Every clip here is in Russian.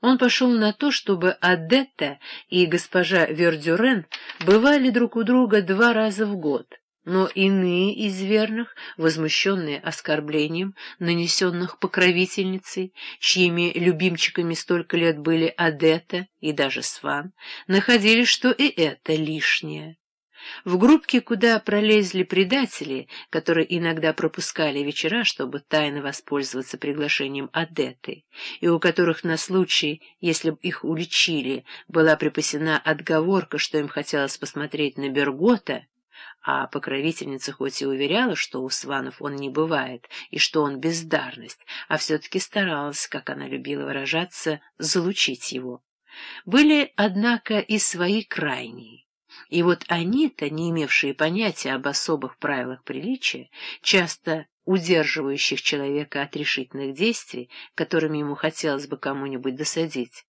Он пошел на то, чтобы Адетта и госпожа Вердюрен бывали друг у друга два раза в год, но иные из верных, возмущенные оскорблением, нанесенных покровительницей, чьими любимчиками столько лет были Адетта и даже Сван, находили, что и это лишнее. В группке, куда пролезли предатели, которые иногда пропускали вечера, чтобы тайно воспользоваться приглашением Адеты, и у которых на случай, если бы их уличили, была припасена отговорка, что им хотелось посмотреть на Бергота, а покровительница хоть и уверяла, что у Сванов он не бывает, и что он бездарность, а все-таки старалась, как она любила выражаться, залучить его. Были, однако, и свои крайние. И вот они-то, не имевшие понятия об особых правилах приличия, часто удерживающих человека от решительных действий, которыми ему хотелось бы кому-нибудь досадить,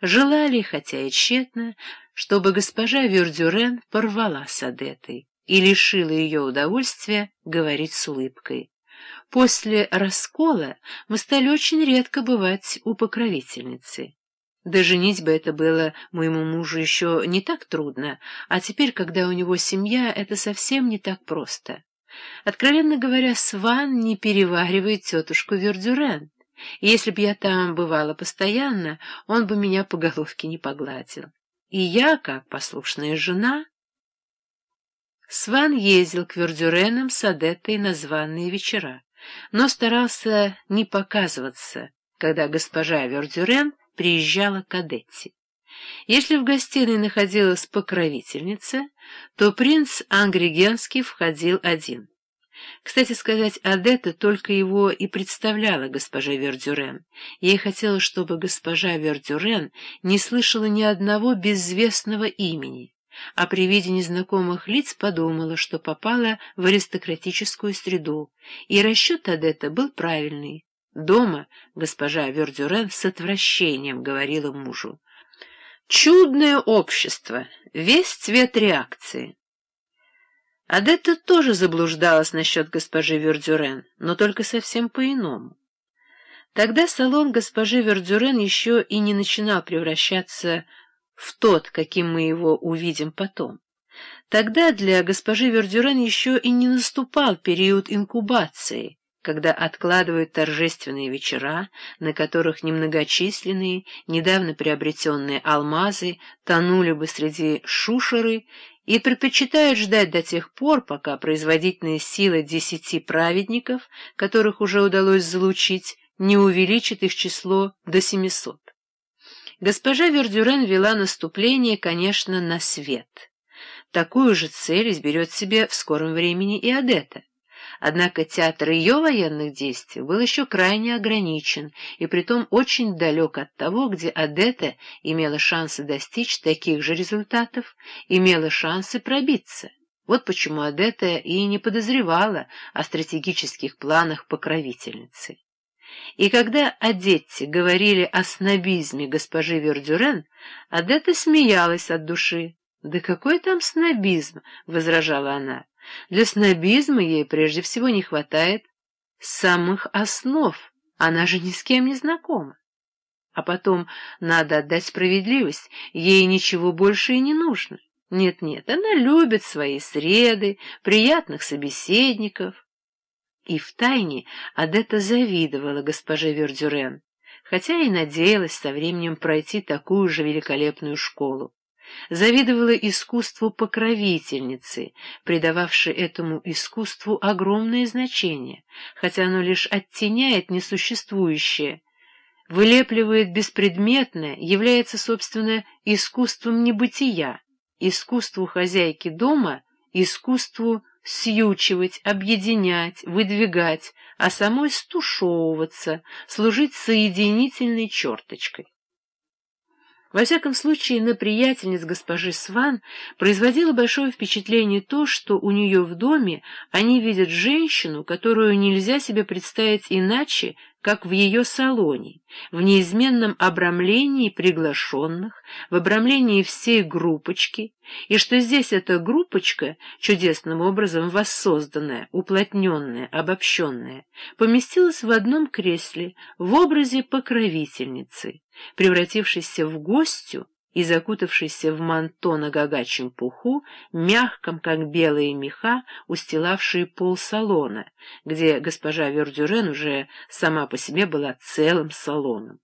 желали, хотя и тщетно, чтобы госпожа Вердюрен порвала с Адетой и лишила ее удовольствия говорить с улыбкой. После раскола мы стали очень редко бывать у покровительницы. Да женить бы это было моему мужу еще не так трудно, а теперь, когда у него семья, это совсем не так просто. Откровенно говоря, Сван не переваривает тетушку Вердюрен, если б я там бывала постоянно, он бы меня по головке не погладил. И я, как послушная жена... Сван ездил к Вердюренам с Адеттой на званые вечера, но старался не показываться, когда госпожа Вердюрен приезжала к Адетте. Если в гостиной находилась покровительница, то принц Ангригенский входил один. Кстати сказать, Адетта только его и представляла госпоже Вердюрен. Ей хотелось, чтобы госпожа Вердюрен не слышала ни одного безвестного имени, а при виде незнакомых лиц подумала, что попала в аристократическую среду, и расчет Адетта был правильный. Дома госпожа Вердюрен с отвращением говорила мужу. «Чудное общество, весь цвет реакции». Адетта тоже заблуждалась насчет госпожи Вердюрен, но только совсем по-иному. Тогда салон госпожи Вердюрен еще и не начинал превращаться в тот, каким мы его увидим потом. Тогда для госпожи Вердюрен еще и не наступал период инкубации — когда откладывают торжественные вечера, на которых немногочисленные, недавно приобретенные алмазы тонули бы среди шушеры и предпочитают ждать до тех пор, пока производительная сила десяти праведников, которых уже удалось залучить, не увеличит их число до семисот. Госпожа Вердюрен вела наступление, конечно, на свет. Такую же цель изберет себе в скором времени и Адетта. Однако театр ее военных действий был еще крайне ограничен и притом очень далек от того, где Адетта имела шансы достичь таких же результатов, имела шансы пробиться. Вот почему Адетта и не подозревала о стратегических планах покровительницы. И когда о Детте говорили о снобизме госпожи Вердюрен, Адетта смеялась от души. «Да какой там снобизм?» — возражала она. Для снобизма ей прежде всего не хватает самых основ, она же ни с кем не знакома. А потом, надо отдать справедливость, ей ничего больше и не нужно. Нет-нет, она любит свои среды, приятных собеседников. И втайне Адетта завидовала госпоже Вердюрен, хотя и надеялась со временем пройти такую же великолепную школу завидовала искусству покровительницы, придававшей этому искусству огромное значение, хотя оно лишь оттеняет несуществующее, вылепливает беспредметное, является, собственно, искусством небытия, искусству хозяйки дома, искусству сьючивать, объединять, выдвигать, а самой стушевываться, служить соединительной черточкой. Во всяком случае, на приятельниц госпожи Сван производило большое впечатление то, что у нее в доме они видят женщину, которую нельзя себе представить иначе, как в ее салоне, в неизменном обрамлении приглашенных, в обрамлении всей группочки, и что здесь эта группочка, чудесным образом воссозданная, уплотненная, обобщенная, поместилась в одном кресле в образе покровительницы, превратившейся в гостью и закутавшейся в манто на гагачьем пуху, мягком, как белые меха, устилавшие пол салона, где госпожа Вердюрен уже сама по себе была целым салоном.